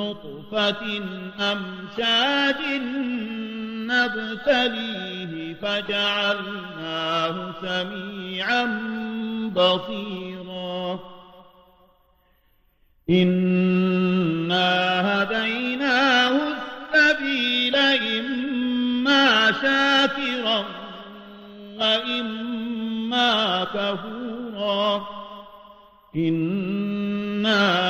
نطفة أمشاج نبتليه فجعلناه سميعا بصيرا. إنا هديناه السبيل إما شاكرا وإما كفورا. إنا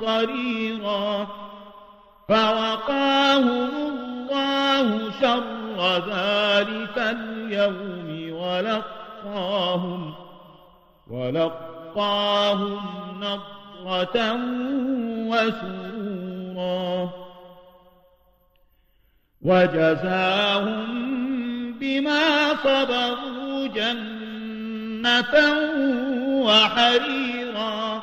قريرا فوقاهم الله شر ذلك اليوم ولقاهم ولقاهم نضرة وسرورا وجزاهم بما صبروا جنة وحريرا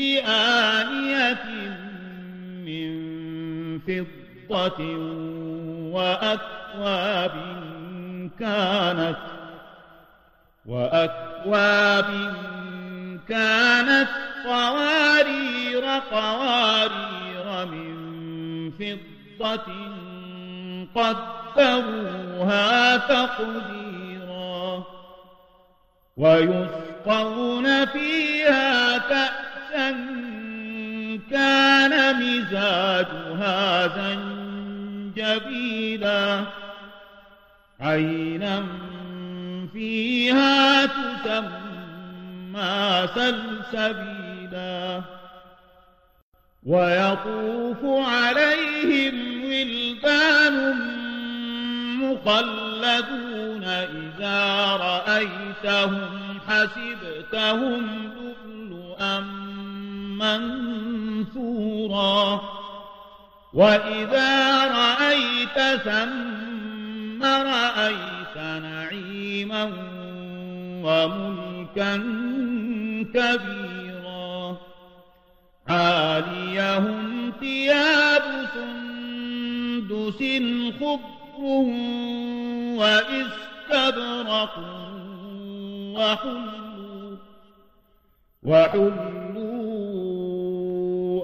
بآنية من فضة وأكواب كانت وأكواب كانت قوارير قوارير من فضة قدروها تقديرا ويسقون فيها كأسا كان مزاجها زنجبيلا عينا فيها تسمى سلسبيلا ويطوف عليهم ولدان مخلدون إذا رأيتهم حسبتهم منثورا. وإذا رأيت ثم رأيت نعيما وملكا كبيرا. عاليهم ثياب سندس خضر وإستبرق وحلوا وحلوا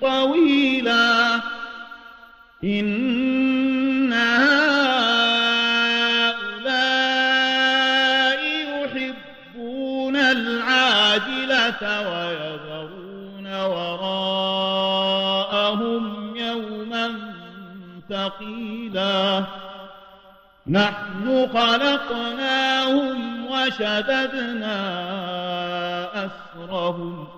طويلا. إن هؤلاء يحبون العاجلة ويذرون وراءهم يوما ثقيلا. نحن خلقناهم وشددنا أسرهم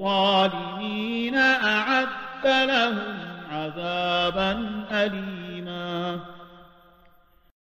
والظالمين أعد لهم عذابا أليما